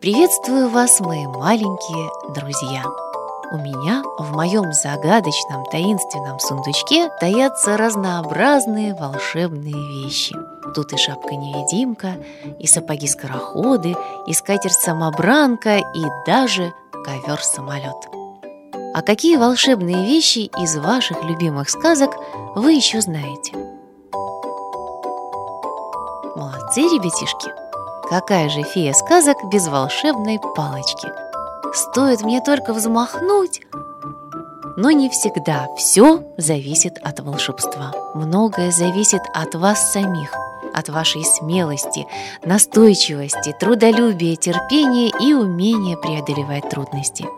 Приветствую вас, мои маленькие друзья! У меня в моем загадочном таинственном сундучке таятся разнообразные волшебные вещи. Тут и шапка-невидимка, и сапоги-скороходы, и скатерть-самобранка, и даже ковер-самолет. А какие волшебные вещи из ваших любимых сказок вы еще знаете? Молодцы, ребятишки! Какая же фея сказок без волшебной палочки? Стоит мне только взмахнуть, но не всегда все зависит от волшебства. Многое зависит от вас самих, от вашей смелости, настойчивости, трудолюбия, терпения и умения преодолевать трудности.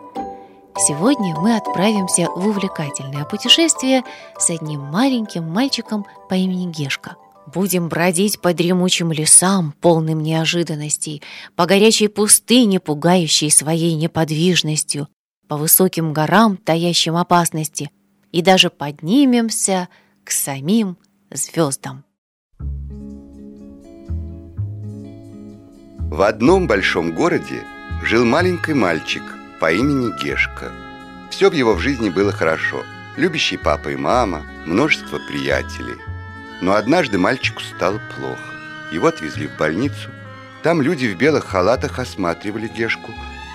Сегодня мы отправимся в увлекательное путешествие с одним маленьким мальчиком по имени Гешка – Будем бродить по дремучим лесам, полным неожиданностей, по горячей пустыне, пугающей своей неподвижностью, по высоким горам, таящим опасности, и даже поднимемся к самим звездам. В одном большом городе жил маленький мальчик по имени Гешка. Все в его в жизни было хорошо. Любящий папа и мама, множество приятелей – но однажды мальчику стало плохо. Его отвезли в больницу. Там люди в белых халатах осматривали Гешку,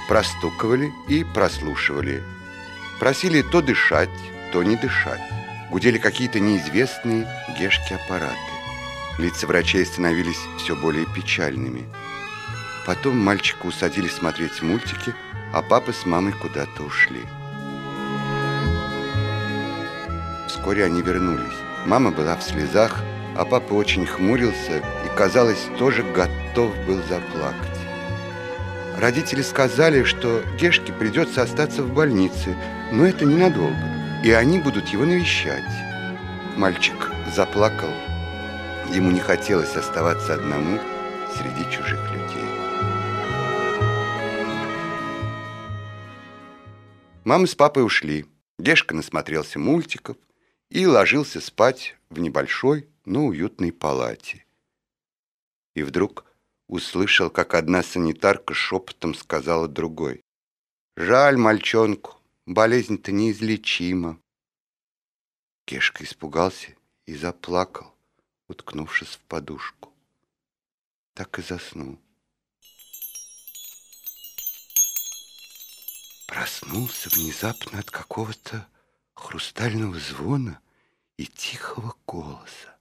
простукивали и прослушивали. Просили то дышать, то не дышать. Гудели какие-то неизвестные Гешки аппараты. Лица врачей становились все более печальными. Потом мальчика усадили смотреть мультики, а папа с мамой куда-то ушли. Вскоре они вернулись. Мама была в слезах, а папа очень хмурился и, казалось, тоже готов был заплакать. Родители сказали, что Гешке придется остаться в больнице, но это ненадолго, и они будут его навещать. Мальчик заплакал. Ему не хотелось оставаться одному среди чужих людей. Мама с папой ушли. Гешка насмотрелся мультиков, и ложился спать в небольшой, но уютной палате. И вдруг услышал, как одна санитарка шепотом сказала другой. «Жаль мальчонку, болезнь-то неизлечима». Кешка испугался и заплакал, уткнувшись в подушку. Так и заснул. Проснулся внезапно от какого-то хрустального звона и тихого голоса.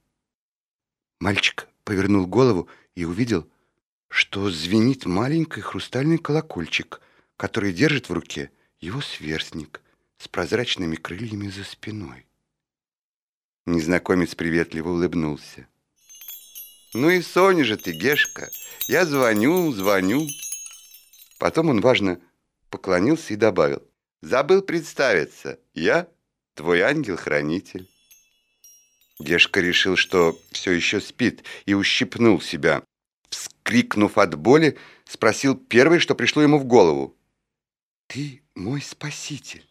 Мальчик повернул голову и увидел, что звенит маленький хрустальный колокольчик, который держит в руке его сверстник с прозрачными крыльями за спиной. Незнакомец приветливо улыбнулся. «Ну и Соня же ты, Гешка! Я звоню, звоню!» Потом он важно поклонился и добавил. «Забыл представиться. Я твой ангел-хранитель». Гешка решил, что все еще спит, и ущипнул себя. Вскрикнув от боли, спросил первое, что пришло ему в голову. «Ты мой спаситель».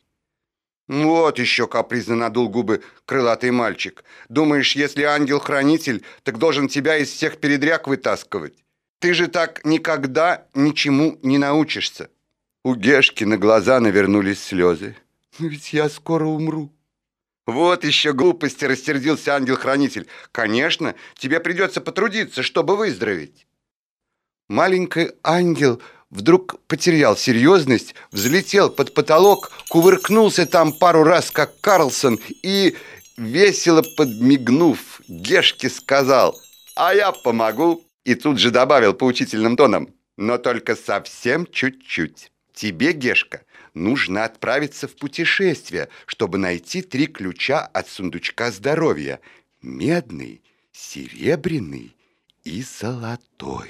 «Вот еще капризно надул губы крылатый мальчик. Думаешь, если ангел-хранитель, так должен тебя из всех передряг вытаскивать? Ты же так никогда ничему не научишься». У Гешки на глаза навернулись слезы. «Ведь я скоро умру». «Вот еще глупости!» – рассердился ангел-хранитель. «Конечно, тебе придется потрудиться, чтобы выздороветь». Маленький ангел вдруг потерял серьезность, взлетел под потолок, кувыркнулся там пару раз, как Карлсон, и, весело подмигнув, Гешке сказал «А я помогу!» и тут же добавил поучительным тоном «Но только совсем чуть-чуть. Тебе, Гешка, нужно отправиться в путешествие, чтобы найти три ключа от сундучка здоровья. Медный, серебряный и золотой.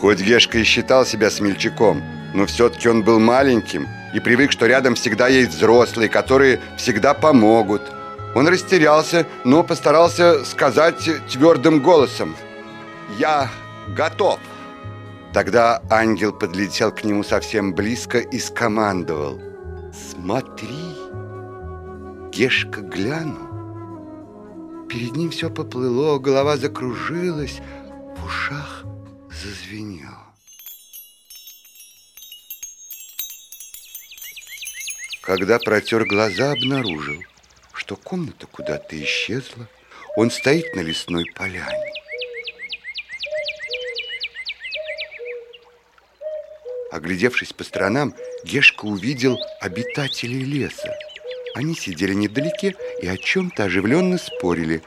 Хоть Гешка и считал себя смельчаком, но все-таки он был маленьким и привык, что рядом всегда есть взрослые, которые всегда помогут. Он растерялся, но постарался сказать твердым голосом «Я готов». Тогда ангел подлетел к нему совсем близко и скомандовал «Смотри!» Гешка глянул. Перед ним все поплыло, голова закружилась, в ушах зазвенело. Когда протер глаза, обнаружил, что комната куда-то исчезла. Он стоит на лесной поляне. Оглядевшись по сторонам, Гешка увидел обитателей леса. Они сидели недалеке и о чем-то оживленно спорили.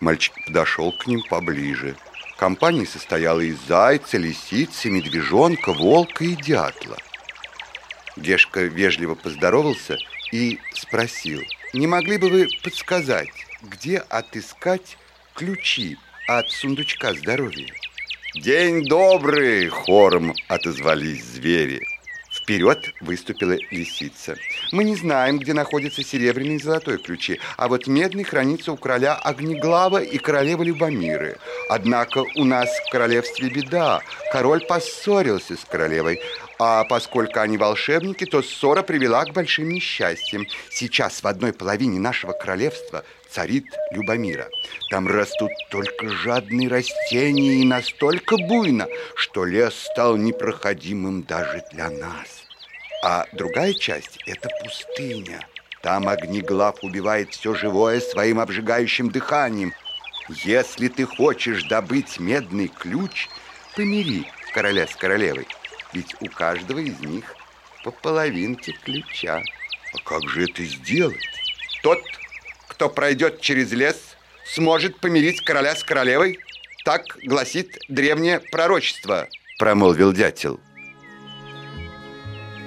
Мальчик подошел к ним поближе. Компания состояла из зайца, лисицы, медвежонка, волка и дятла. Гешка вежливо поздоровался и спросил, не могли бы вы подсказать, где отыскать ключи от сундучка здоровья? «День добрый!» — хором отозвались звери. Вперед выступила лисица. Мы не знаем, где находятся серебряный и золотой ключи, а вот медный хранится у короля Огнеглава и королевы Любомиры. Однако у нас в королевстве беда. Король поссорился с королевой, а поскольку они волшебники, то ссора привела к большим несчастьям. Сейчас в одной половине нашего королевства царит Любомира. Там растут только жадные растения и настолько буйно, что лес стал непроходимым даже для нас. А другая часть – это пустыня. Там огнеглав убивает все живое своим обжигающим дыханием. Если ты хочешь добыть медный ключ, помири короля с королевой. Ведь у каждого из них по половинке ключа. А как же это сделать? Тот, кто пройдет через лес, сможет помирить короля с королевой. Так гласит древнее пророчество, промолвил дятел.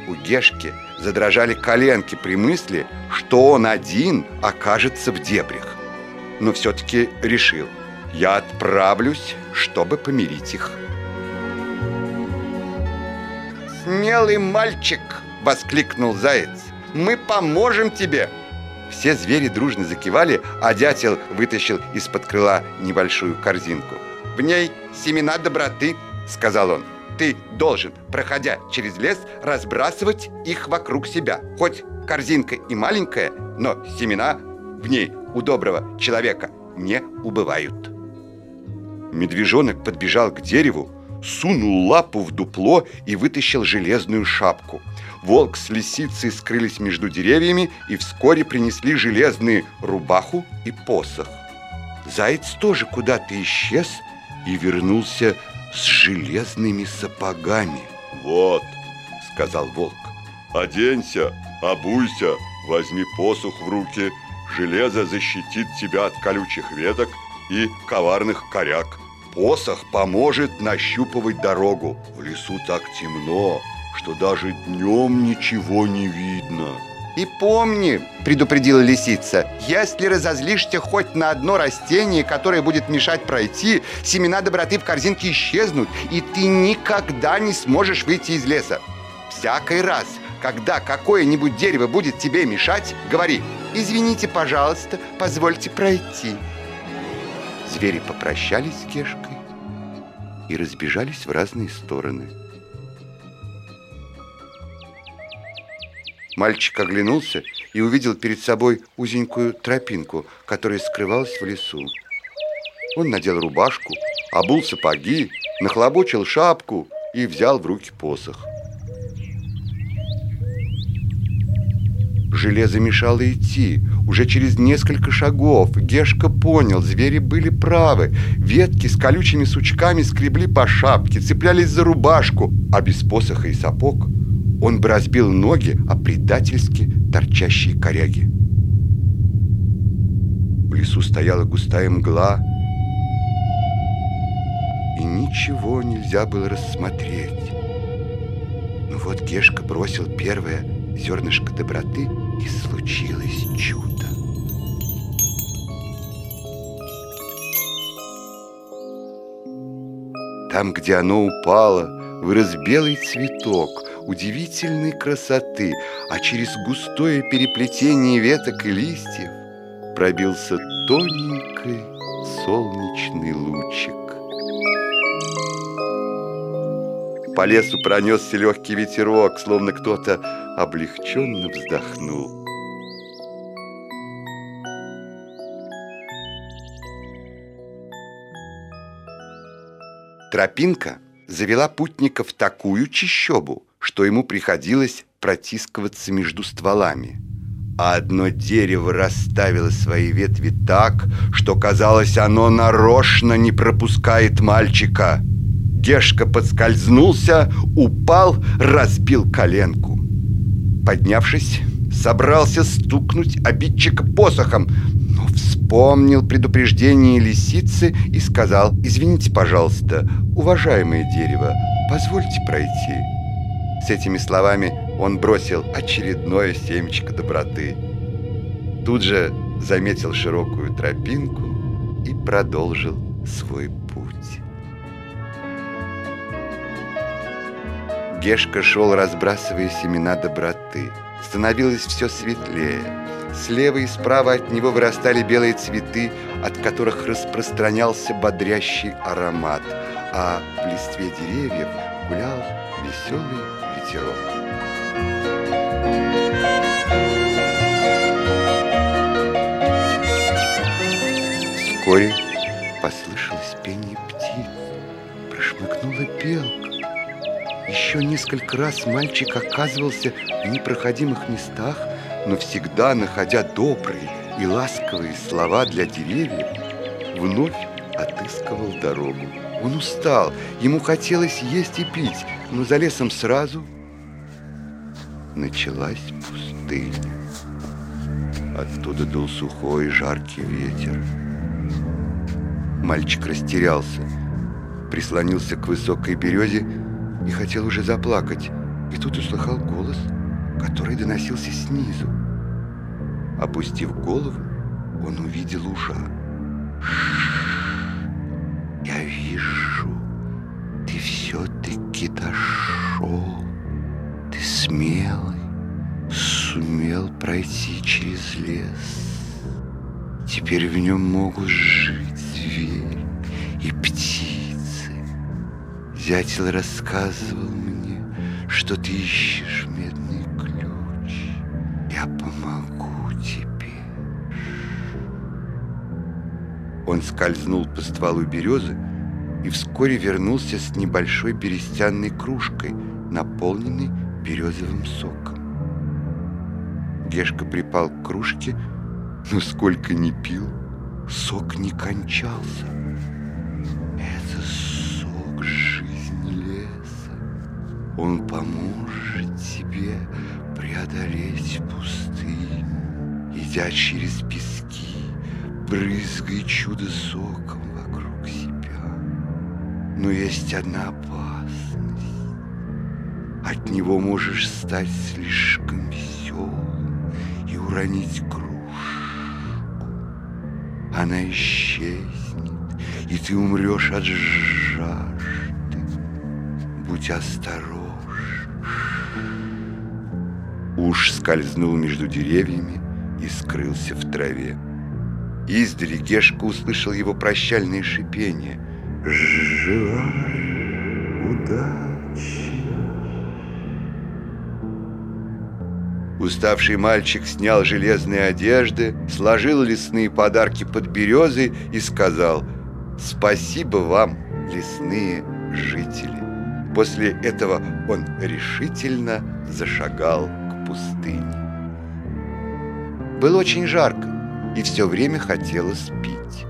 У Гешки задрожали коленки при мысли, что он один окажется в дебрях. Но все-таки решил, я отправлюсь, чтобы помирить их. «Смелый мальчик!» — воскликнул заяц. «Мы поможем тебе!» Все звери дружно закивали, а дятел вытащил из-под крыла небольшую корзинку. «В ней семена доброты», — сказал он. «Ты должен, проходя через лес, разбрасывать их вокруг себя. Хоть корзинка и маленькая, но семена в ней у доброго человека не убывают». Медвежонок подбежал к дереву, сунул лапу в дупло и вытащил железную шапку – Волк с лисицей скрылись между деревьями и вскоре принесли железные рубаху и посох. Заяц тоже куда-то исчез и вернулся с железными сапогами. «Вот», — сказал волк, — «оденься, обуйся, возьми посох в руки, железо защитит тебя от колючих веток и коварных коряк. Посох поможет нащупывать дорогу. В лесу так темно, что даже днем ничего не видно. И помни, предупредила лисица, если разозлишься хоть на одно растение, которое будет мешать пройти, семена доброты в корзинке исчезнут, и ты никогда не сможешь выйти из леса. Всякий раз, когда какое-нибудь дерево будет тебе мешать, говори, извините, пожалуйста, позвольте пройти. Звери попрощались с Кешкой и разбежались в разные стороны. Мальчик оглянулся и увидел перед собой узенькую тропинку, которая скрывалась в лесу. Он надел рубашку, обул сапоги, нахлобучил шапку и взял в руки посох. Железо мешало идти. Уже через несколько шагов Гешка понял, звери были правы. Ветки с колючими сучками скребли по шапке, цеплялись за рубашку, а без посоха и сапог он бы разбил ноги о предательски торчащие коряги. В лесу стояла густая мгла, и ничего нельзя было рассмотреть. Но вот Гешка бросил первое зернышко доброты, и случилось чудо. Там, где оно упало, вырос белый цветок, удивительной красоты, а через густое переплетение веток и листьев пробился тоненький солнечный лучик. По лесу пронесся легкий ветерок, словно кто-то облегченно вздохнул. Тропинка завела путника в такую чищобу, что ему приходилось протискиваться между стволами. А одно дерево расставило свои ветви так, что казалось, оно нарочно не пропускает мальчика. Гешка подскользнулся, упал, разбил коленку. Поднявшись, собрался стукнуть обидчика посохом, но вспомнил предупреждение лисицы и сказал, «Извините, пожалуйста, уважаемое дерево, позвольте пройти». С этими словами он бросил очередное семечко доброты. Тут же заметил широкую тропинку и продолжил свой путь. Гешка шел, разбрасывая семена доброты. Становилось все светлее. Слева и справа от него вырастали белые цветы, от которых распространялся бодрящий аромат, а в листве деревьев гулял веселый ветерок. Вскоре послышалось пение птиц, прошмыгнула белка. Еще несколько раз мальчик оказывался в непроходимых местах, но всегда, находя добрые и ласковые слова для деревьев, вновь отыскивал дорогу. Он устал, ему хотелось есть и пить, но за лесом сразу началась пустыня. Оттуда дул сухой жаркий ветер. Мальчик растерялся, прислонился к высокой березе и хотел уже заплакать. И тут услыхал голос, который доносился снизу. Опустив голову, он увидел ужа. «Я пройти через лес. Теперь в нем могут жить звери и птицы. Дятел рассказывал мне, что ты ищешь медный ключ. Я помогу тебе. Он скользнул по стволу березы и вскоре вернулся с небольшой берестяной кружкой, наполненной березовым соком. Гешка припал к кружке, но сколько ни пил, сок не кончался. Это сок жизни леса. Он поможет тебе преодолеть пустыню, идя через пески, брызгай чудо соком вокруг себя. Но есть одна опасность. От него можешь стать слишком и уронить кружку. Она исчезнет, и ты умрешь от жажды. Будь осторожен. Уж скользнул между деревьями и скрылся в траве. Издали Гешка услышал его прощальное шипение. «Желаю удачи!» Уставший мальчик снял железные одежды, сложил лесные подарки под березой и сказал «Спасибо вам, лесные жители». После этого он решительно зашагал к пустыне. Было очень жарко, и все время хотелось пить.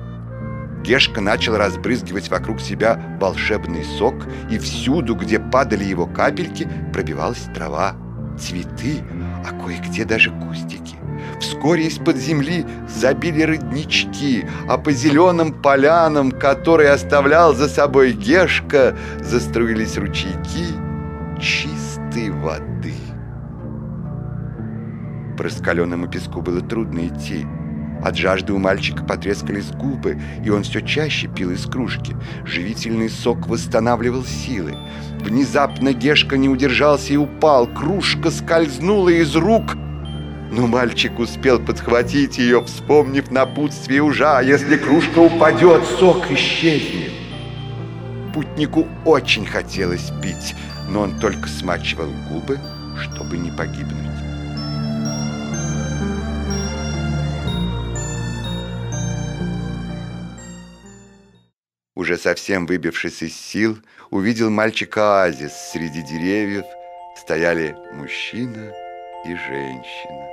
Гешка начал разбрызгивать вокруг себя волшебный сок, и всюду, где падали его капельки, пробивалась трава, цветы, а кое-где даже кустики. Вскоре из-под земли забили роднички, а по зеленым полянам, которые оставлял за собой Гешка, заструились ручейки чистой воды. По раскаленному песку было трудно идти. От жажды у мальчика потрескались губы, и он все чаще пил из кружки. Живительный сок восстанавливал силы. Внезапно Гешка не удержался и упал. Кружка скользнула из рук. Но мальчик успел подхватить ее, вспомнив напутствие ужа. Если кружка упадет, сок исчезнет. путнику очень хотелось пить, но он только смачивал губы, чтобы не погибнуть. Уже совсем выбившись из сил, увидел мальчика оазис. Среди деревьев стояли мужчина и женщина.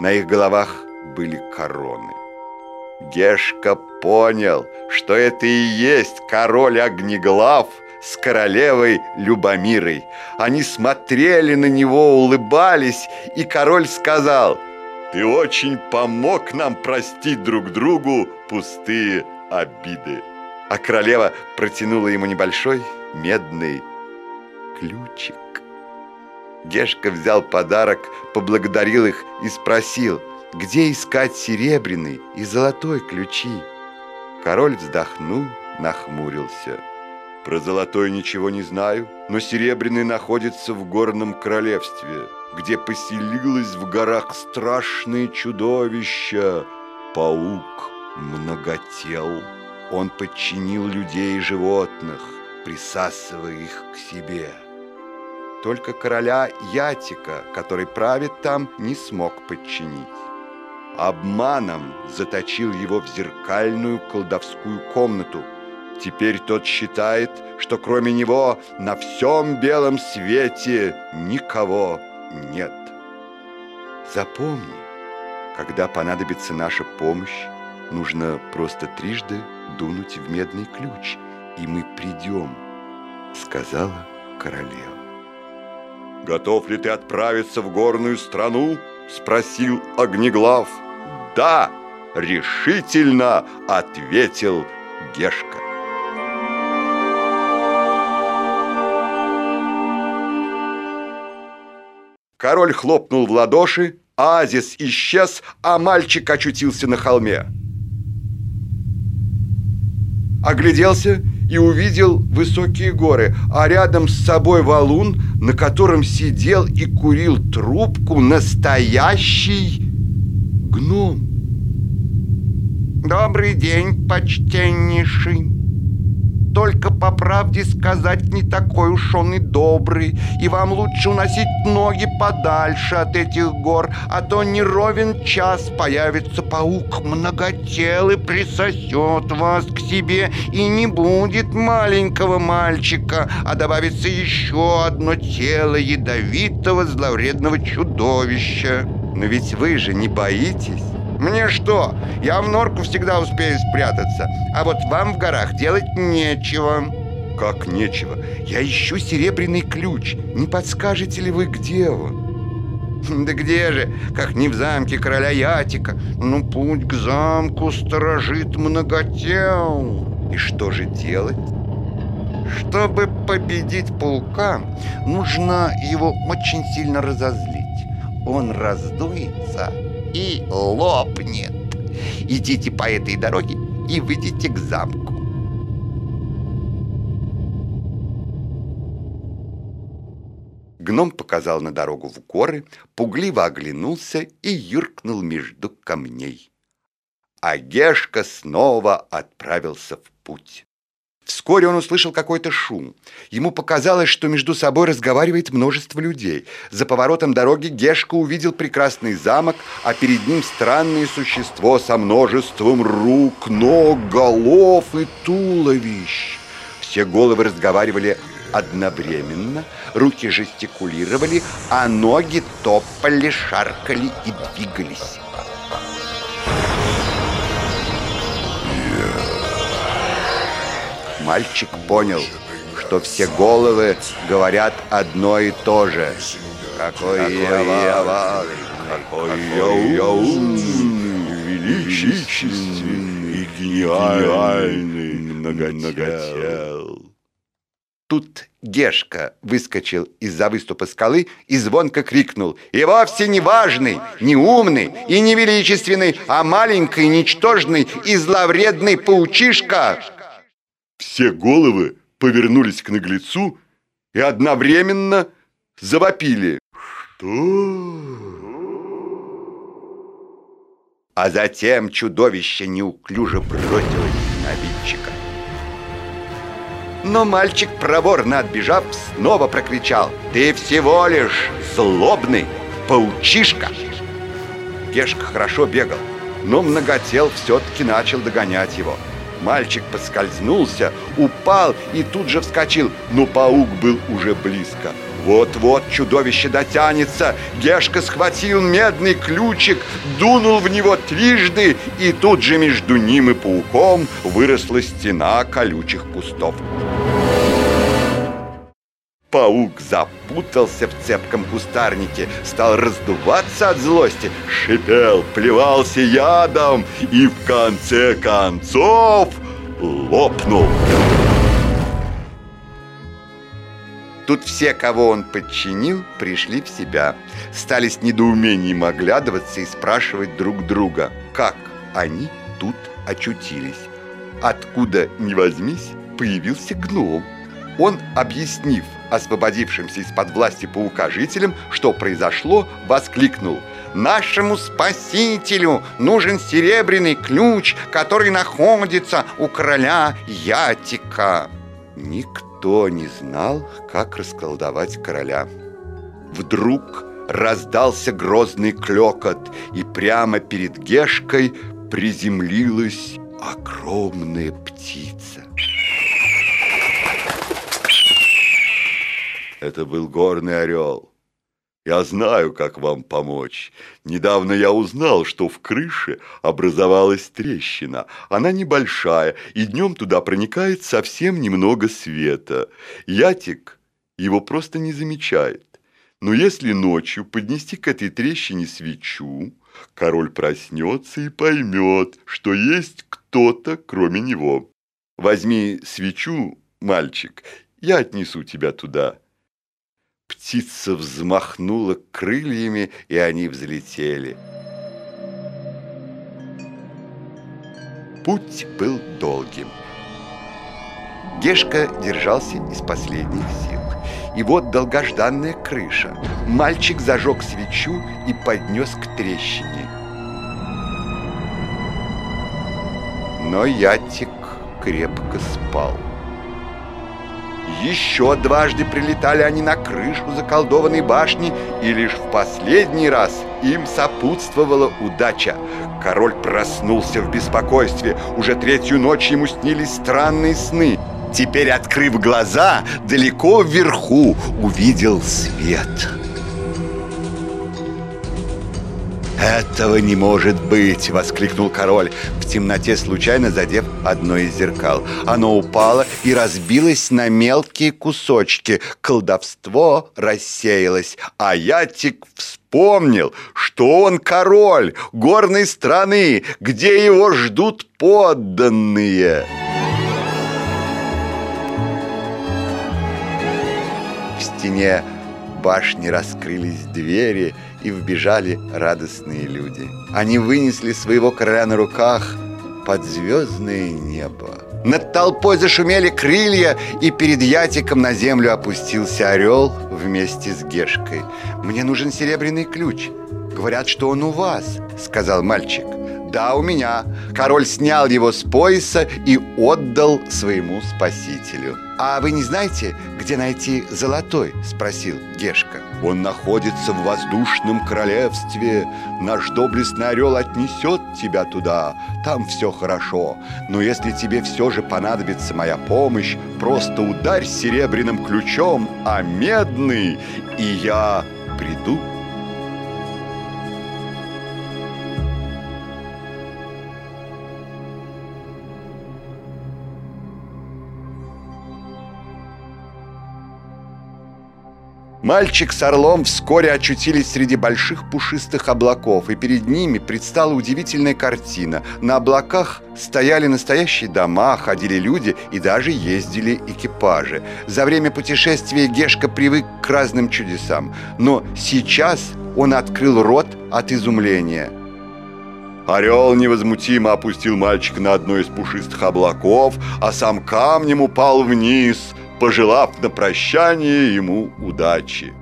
На их головах были короны. Гешка понял, что это и есть король Огнеглав с королевой Любомирой. Они смотрели на него, улыбались, и король сказал, «Ты очень помог нам простить друг другу пустые обиды». А королева протянула ему небольшой медный ключик. Гешка взял подарок, поблагодарил их и спросил, где искать серебряный и золотой ключи. Король вздохнул, нахмурился. Про золотой ничего не знаю, но серебряный находится в горном королевстве, где поселилось в горах страшное чудовище, паук многотел. Он подчинил людей и животных, присасывая их к себе. Только короля Ятика, который правит там, не смог подчинить. Обманом заточил его в зеркальную колдовскую комнату. Теперь тот считает, что кроме него на всем белом свете никого нет. Запомни, когда понадобится наша помощь, нужно просто трижды дунуть в медный ключ, и мы придем, сказала королева. «Готов ли ты отправиться в горную страну?» – спросил Огнеглав. «Да!» – решительно ответил Гешка. Король хлопнул в ладоши, оазис исчез, а мальчик очутился на холме. Огляделся – и увидел высокие горы, а рядом с собой валун, на котором сидел и курил трубку настоящий гном. «Добрый день, почтеннейший!» Только по правде сказать не такой уж он и добрый. И вам лучше уносить ноги подальше от этих гор А то не ровен час появится паук многотелый Присосет вас к себе И не будет маленького мальчика А добавится еще одно тело ядовитого зловредного чудовища. Но ведь вы же не боитесь мне что? Я в норку всегда успею спрятаться. А вот вам в горах делать нечего. Как нечего? Я ищу серебряный ключ. Не подскажете ли вы, где он? Да где же, как не в замке короля Ятика. Ну, путь к замку сторожит многотел. И что же делать? Чтобы победить паука, нужно его очень сильно разозлить. Он раздуется и лопнет. Идите по этой дороге и выйдите к замку. Гном показал на дорогу в горы, пугливо оглянулся и юркнул между камней. А Гешка снова отправился в путь. Вскоре он услышал какой-то шум. Ему показалось, что между собой разговаривает множество людей. За поворотом дороги Гешка увидел прекрасный замок, а перед ним странное существо со множеством рук, ног, голов и туловищ. Все головы разговаривали одновременно, руки жестикулировали, а ноги топали, шаркали и двигались. Мальчик понял, что все головы говорят одно и то же. Какой, какой я ваш, какой я умный, величественный и гениальный многотел. Тут Гешка выскочил из-за выступа скалы и звонко крикнул «И вовсе не важный, не умный и не величественный, а маленький, ничтожный и зловредный паучишка!» Все головы повернулись к наглецу и одновременно завопили. «Что?» А затем чудовище неуклюже бросилось на обидчика. Но мальчик, проворно отбежав, снова прокричал «Ты всего лишь злобный паучишка!» Гешка хорошо бегал, но многотел все-таки начал догонять его. Мальчик поскользнулся, упал и тут же вскочил, но паук был уже близко. Вот-вот чудовище дотянется. Гешка схватил медный ключик, дунул в него трижды, и тут же между ним и пауком выросла стена колючих кустов. Паук запутался в цепком кустарнике, стал раздуваться от злости, шипел, плевался ядом и в конце концов лопнул. Тут все, кого он подчинил, пришли в себя. Стали с недоумением оглядываться и спрашивать друг друга, как они тут очутились. Откуда ни возьмись, появился гном. Он, объяснив освободившимся из-под власти паука жителям, что произошло, воскликнул «Нашему спасителю нужен серебряный ключ, который находится у короля Ятика». Никто не знал, как расколдовать короля. Вдруг раздался грозный клекот, и прямо перед Гешкой приземлилась огромная птица. Это был горный орел. Я знаю, как вам помочь. Недавно я узнал, что в крыше образовалась трещина. Она небольшая, и днем туда проникает совсем немного света. Ятик его просто не замечает. Но если ночью поднести к этой трещине свечу, король проснется и поймет, что есть кто-то, кроме него. Возьми свечу, мальчик, я отнесу тебя туда. Птица взмахнула крыльями, и они взлетели. Путь был долгим. Гешка держался из последних сил. И вот долгожданная крыша. Мальчик зажег свечу и поднес к трещине. Но Ятик крепко спал. Еще дважды прилетали они на крышу заколдованной башни, и лишь в последний раз им сопутствовала удача. Король проснулся в беспокойстве. Уже третью ночь ему снились странные сны. Теперь, открыв глаза, далеко вверху увидел свет. «Этого не может быть!» — воскликнул король, в темноте случайно задев одно из зеркал. Оно упало и разбилось на мелкие кусочки. Колдовство рассеялось, а Ятик вспомнил, что он король горной страны, где его ждут подданные. В стене башни раскрылись двери — и вбежали радостные люди. Они вынесли своего короля на руках под звездное небо. Над толпой зашумели крылья, и перед Ятиком на землю опустился орел вместе с Гешкой. «Мне нужен серебряный ключ. Говорят, что он у вас», — сказал мальчик. «Да, у меня». Король снял его с пояса и отдал своему спасителю. «А вы не знаете, где найти золотой?» – спросил Гешка. «Он находится в воздушном королевстве. Наш доблестный орел отнесет тебя туда. Там все хорошо. Но если тебе все же понадобится моя помощь, просто ударь серебряным ключом, а медный, и я приду». Мальчик с орлом вскоре очутились среди больших пушистых облаков, и перед ними предстала удивительная картина. На облаках стояли настоящие дома, ходили люди и даже ездили экипажи. За время путешествия Гешка привык к разным чудесам, но сейчас он открыл рот от изумления. Орел невозмутимо опустил мальчика на одно из пушистых облаков, а сам камнем упал вниз – пожелав на прощание ему удачи.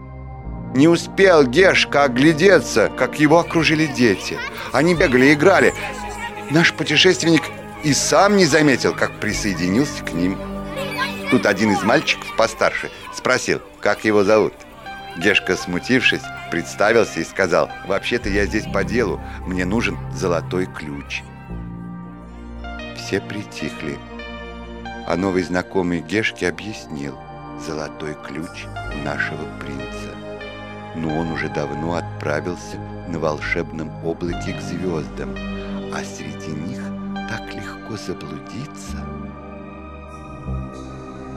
Не успел Гешка оглядеться, как его окружили дети. Они бегали, играли. Наш путешественник и сам не заметил, как присоединился к ним. Тут один из мальчиков постарше спросил, как его зовут. Гешка, смутившись, представился и сказал, «Вообще-то я здесь по делу, мне нужен золотой ключ». Все притихли, а новый знакомый Гешке объяснил, «Золотой ключ нашего принца» но он уже давно отправился на волшебном облаке к звездам, а среди них так легко заблудиться.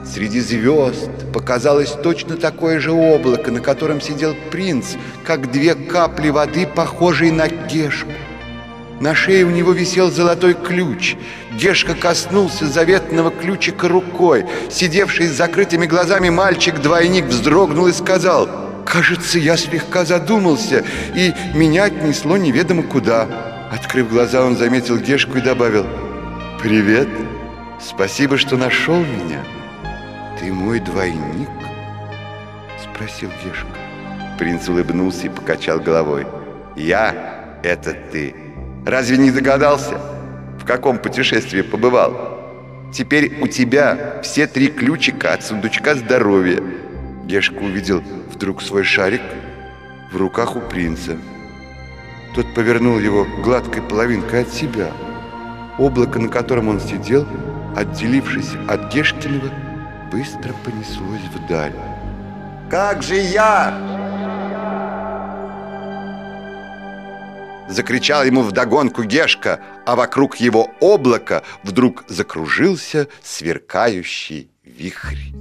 Среди звезд показалось точно такое же облако, на котором сидел принц, как две капли воды, похожие на Гешку. На шее у него висел золотой ключ. Гешка коснулся заветного ключика рукой. Сидевший с закрытыми глазами мальчик-двойник вздрогнул и сказал — Кажется, я слегка задумался, и меня отнесло неведомо куда. Открыв глаза, он заметил Гешку и добавил «Привет, спасибо, что нашел меня». «Ты мой двойник?» – спросил Гешка. Принц улыбнулся и покачал головой. «Я – это ты. Разве не догадался, в каком путешествии побывал? Теперь у тебя все три ключика от сундучка здоровья». Гешка увидел вдруг свой шарик в руках у принца. Тот повернул его гладкой половинкой от себя. Облако, на котором он сидел, отделившись от Гешкиного, быстро понеслось вдаль. «Как же я!» Закричал ему вдогонку Гешка, а вокруг его облака вдруг закружился сверкающий вихрь.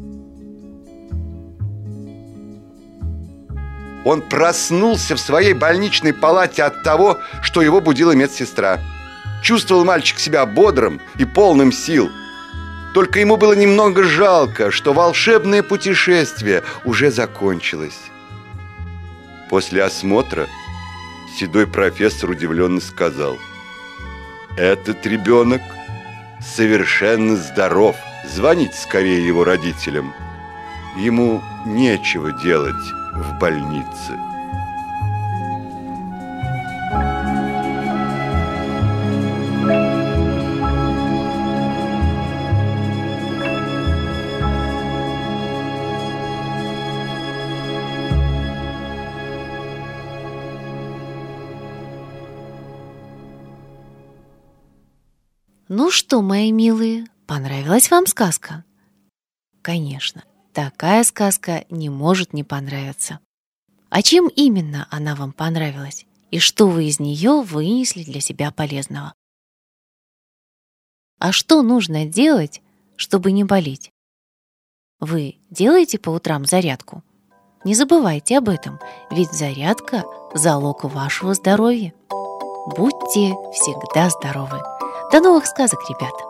Он проснулся в своей больничной палате от того, что его будила медсестра. Чувствовал мальчик себя бодрым и полным сил. Только ему было немного жалко, что волшебное путешествие уже закончилось. После осмотра седой профессор удивленно сказал «Этот ребенок совершенно здоров. Звоните скорее его родителям. Ему нечего делать в больнице. Ну что, мои милые, понравилась вам сказка? Конечно, Такая сказка не может не понравиться. А чем именно она вам понравилась? И что вы из нее вынесли для себя полезного? А что нужно делать, чтобы не болеть? Вы делаете по утрам зарядку? Не забывайте об этом, ведь зарядка – залог вашего здоровья. Будьте всегда здоровы. До новых сказок, ребята!